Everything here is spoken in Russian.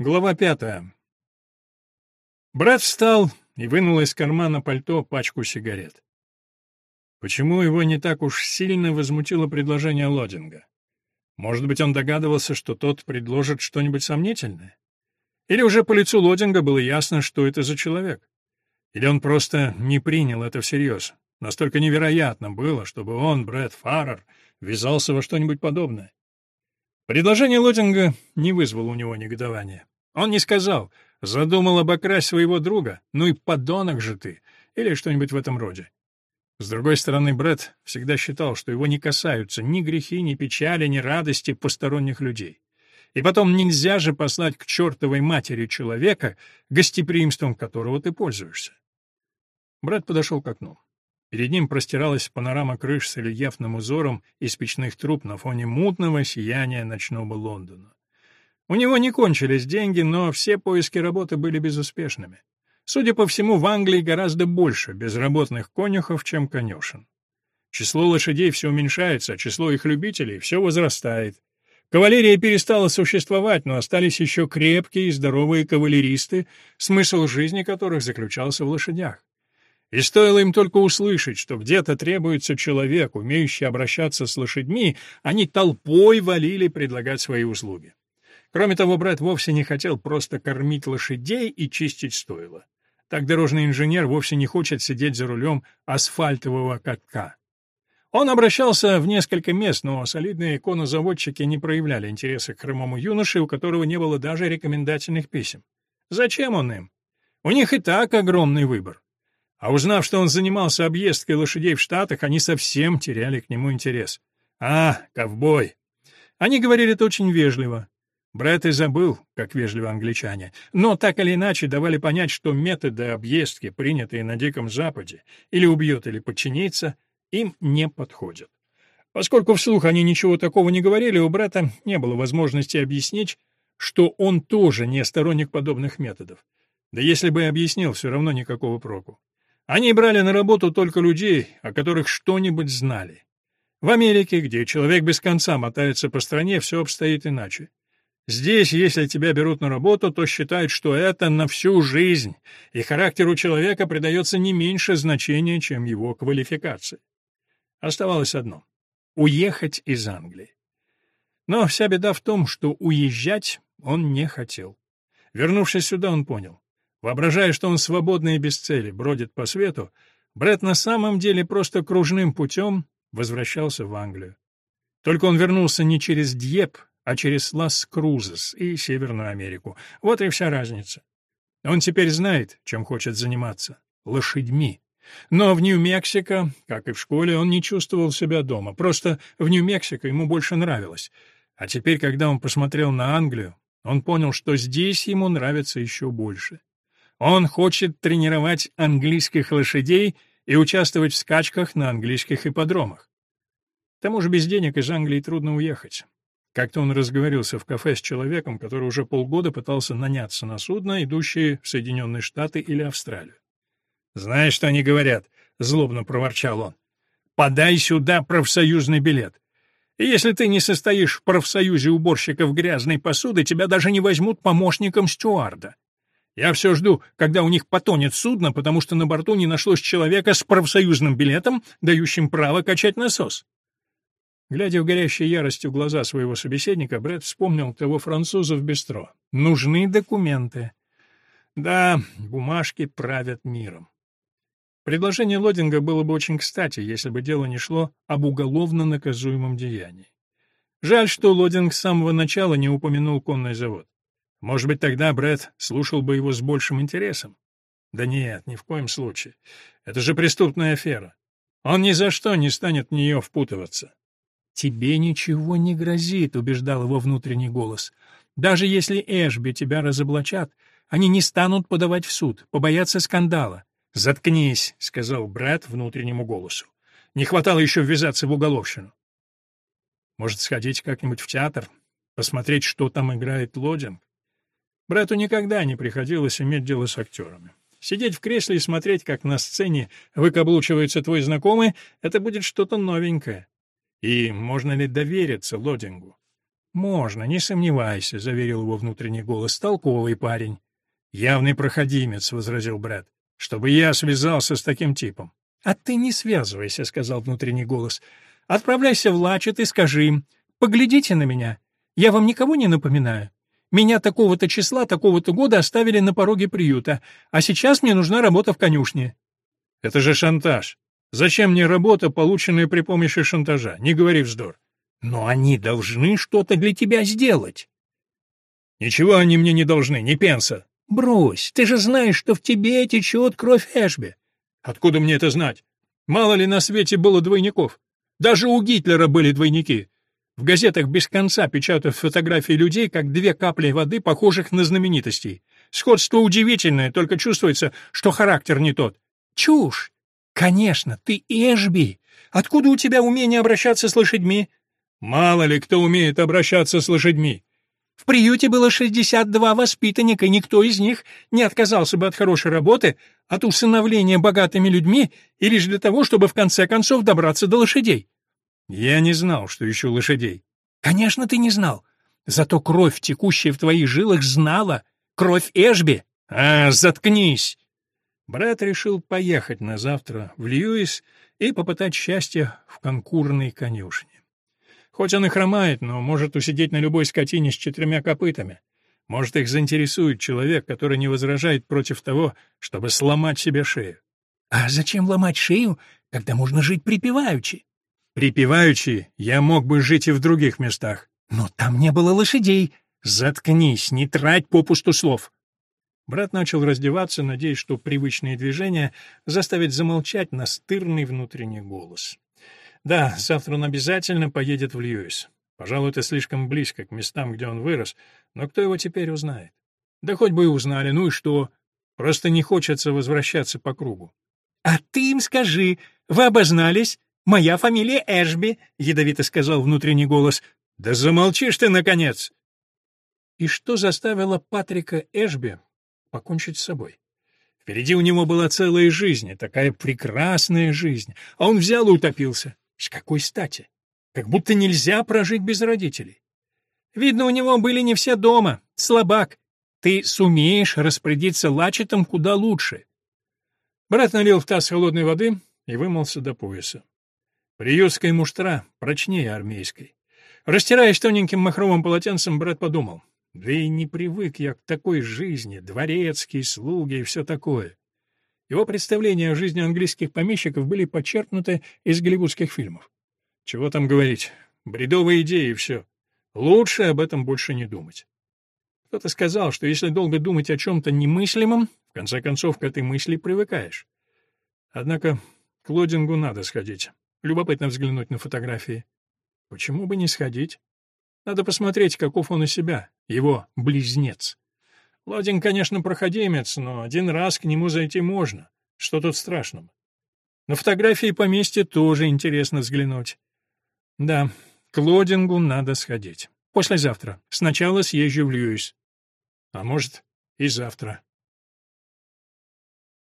Глава пятая. Брат встал и вынул из кармана пальто пачку сигарет. Почему его не так уж сильно возмутило предложение Лодинга? Может быть, он догадывался, что тот предложит что-нибудь сомнительное? Или уже по лицу Лодинга было ясно, что это за человек? Или он просто не принял это всерьез? Настолько невероятно было, чтобы он, Брэд Фаррер, ввязался во что-нибудь подобное. Предложение Лодинга не вызвало у него негодования. Он не сказал «задумал обокрасть своего друга, ну и подонок же ты», или что-нибудь в этом роде. С другой стороны, Брэд всегда считал, что его не касаются ни грехи, ни печали, ни радости посторонних людей. И потом нельзя же послать к чертовой матери человека, гостеприимством которого ты пользуешься. Брэд подошел к окну. Перед ним простиралась панорама крыш с рельефным узором из печных труб на фоне мутного сияния ночного Лондона. У него не кончились деньги, но все поиски работы были безуспешными. Судя по всему, в Англии гораздо больше безработных конюхов, чем конюшен. Число лошадей все уменьшается, а число их любителей все возрастает. Кавалерия перестала существовать, но остались еще крепкие и здоровые кавалеристы, смысл жизни которых заключался в лошадях. И стоило им только услышать, что где-то требуется человек, умеющий обращаться с лошадьми, они толпой валили предлагать свои услуги. Кроме того, брат вовсе не хотел просто кормить лошадей и чистить стойла. Так дорожный инженер вовсе не хочет сидеть за рулем асфальтового катка. Он обращался в несколько мест, но солидные конозаводчики не проявляли интереса к хромому юноше, у которого не было даже рекомендательных писем. Зачем он им? У них и так огромный выбор. А узнав, что он занимался объездкой лошадей в Штатах, они совсем теряли к нему интерес. «А, ковбой!» Они говорили это очень вежливо. Брэд и забыл, как вежливо англичане, но так или иначе давали понять, что методы объездки, принятые на Диком Западе, или убьет, или подчинится, им не подходят. Поскольку вслух они ничего такого не говорили, у брата не было возможности объяснить, что он тоже не сторонник подобных методов. Да если бы и объяснил, все равно никакого проку. Они брали на работу только людей, о которых что-нибудь знали. В Америке, где человек без конца мотается по стране, все обстоит иначе. Здесь, если тебя берут на работу, то считают, что это на всю жизнь, и характеру человека придается не меньше значения, чем его квалификация. Оставалось одно — уехать из Англии. Но вся беда в том, что уезжать он не хотел. Вернувшись сюда, он понял. Воображая, что он свободно и без цели бродит по свету, Брэд на самом деле просто кружным путем возвращался в Англию. Только он вернулся не через Дьеп, а через Лас-Крузес и Северную Америку. Вот и вся разница. Он теперь знает, чем хочет заниматься — лошадьми. Но в Нью-Мексико, как и в школе, он не чувствовал себя дома. Просто в Нью-Мексико ему больше нравилось. А теперь, когда он посмотрел на Англию, он понял, что здесь ему нравится еще больше. Он хочет тренировать английских лошадей и участвовать в скачках на английских ипподромах. К тому же без денег из Англии трудно уехать. Как-то он разговорился в кафе с человеком, который уже полгода пытался наняться на судно, идущее в Соединенные Штаты или Австралию. «Знаешь, что они говорят?» — злобно проворчал он. «Подай сюда профсоюзный билет. И если ты не состоишь в профсоюзе уборщиков грязной посуды, тебя даже не возьмут помощником стюарда. Я все жду, когда у них потонет судно, потому что на борту не нашлось человека с профсоюзным билетом, дающим право качать насос. Глядя в горящей яростью глаза своего собеседника, Брэд вспомнил того француза в бистро. «Нужны документы». Да, бумажки правят миром. Предложение Лодинга было бы очень кстати, если бы дело не шло об уголовно наказуемом деянии. Жаль, что Лодинг с самого начала не упомянул конный завод. Может быть, тогда Брэд слушал бы его с большим интересом. Да нет, ни в коем случае. Это же преступная афера. Он ни за что не станет в нее впутываться. «Тебе ничего не грозит», — убеждал его внутренний голос. «Даже если Эшби тебя разоблачат, они не станут подавать в суд, побоятся скандала». «Заткнись», — сказал брат внутреннему голосу. «Не хватало еще ввязаться в уголовщину». «Может, сходить как-нибудь в театр, посмотреть, что там играет Лодинг?» Брату никогда не приходилось иметь дело с актерами. Сидеть в кресле и смотреть, как на сцене выкаблучивается твой знакомый, это будет что-то новенькое. И можно ли довериться Лодингу? «Можно, не сомневайся», — заверил его внутренний голос, — «толковый парень». «Явный проходимец», — возразил Брэд, — «чтобы я связался с таким типом». «А ты не связывайся», — сказал внутренний голос. «Отправляйся в Лачет и скажи им, поглядите на меня. Я вам никого не напоминаю. Меня такого-то числа, такого-то года оставили на пороге приюта, а сейчас мне нужна работа в конюшне». «Это же шантаж. Зачем мне работа, полученная при помощи шантажа? Не говори вздор». «Но они должны что-то для тебя сделать». «Ничего они мне не должны, ни пенса». «Брось, ты же знаешь, что в тебе течет кровь Эшби». «Откуда мне это знать? Мало ли на свете было двойников. Даже у Гитлера были двойники. В газетах без конца печатают фотографии людей, как две капли воды, похожих на знаменитостей. Сходство удивительное, только чувствуется, что характер не тот. Чушь! Конечно, ты Эшби. Откуда у тебя умение обращаться с лошадьми? Мало ли кто умеет обращаться с лошадьми. В приюте было 62 воспитанника, и никто из них не отказался бы от хорошей работы, от усыновления богатыми людьми и лишь для того, чтобы в конце концов добраться до лошадей. Я не знал, что ищу лошадей. Конечно, ты не знал. Зато кровь, текущая в твоих жилах, знала. Кровь Эшби. А, заткнись! Брат решил поехать на завтра в Льюис и попытать счастье в конкурной конюшне. Хоть он и хромает, но может усидеть на любой скотине с четырьмя копытами. Может, их заинтересует человек, который не возражает против того, чтобы сломать себе шею. А зачем ломать шею, когда можно жить припеваючи? Припеваючи, я мог бы жить и в других местах. Но там не было лошадей. Заткнись, не трать попусту слов. Брат начал раздеваться, надеясь, что привычные движения заставят замолчать настырный внутренний голос. Да, завтра он обязательно поедет в Льюис. Пожалуй, это слишком близко к местам, где он вырос, но кто его теперь узнает? Да хоть бы и узнали, ну и что? Просто не хочется возвращаться по кругу. — А ты им скажи, вы обознались? Моя фамилия Эшби, — ядовито сказал внутренний голос. — Да замолчишь ты, наконец! И что заставило Патрика Эшби покончить с собой? Впереди у него была целая жизнь, такая прекрасная жизнь, а он взял и утопился. С какой стати? Как будто нельзя прожить без родителей. Видно, у него были не все дома. Слабак. Ты сумеешь распорядиться лачетом куда лучше. Брат налил в таз холодной воды и вымылся до пояса. Приютская муштра прочнее армейской. Растираясь тоненьким махровым полотенцем, брат подумал. Да и не привык я к такой жизни, дворецкие, слуги и все такое. Его представления о жизни английских помещиков были подчеркнуты из голливудских фильмов. Чего там говорить, бредовые идеи и все. Лучше об этом больше не думать. Кто-то сказал, что если долго думать о чем-то немыслимом, в конце концов к этой мысли привыкаешь. Однако к Лодингу надо сходить. Любопытно взглянуть на фотографии. Почему бы не сходить? Надо посмотреть, каков он у себя, его близнец. Лодин, конечно, проходимец, но один раз к нему зайти можно. Что тут страшного? На фотографии поместья тоже интересно взглянуть. Да, к Лодингу надо сходить. Послезавтра. Сначала съезжу в Льюис. А может, и завтра.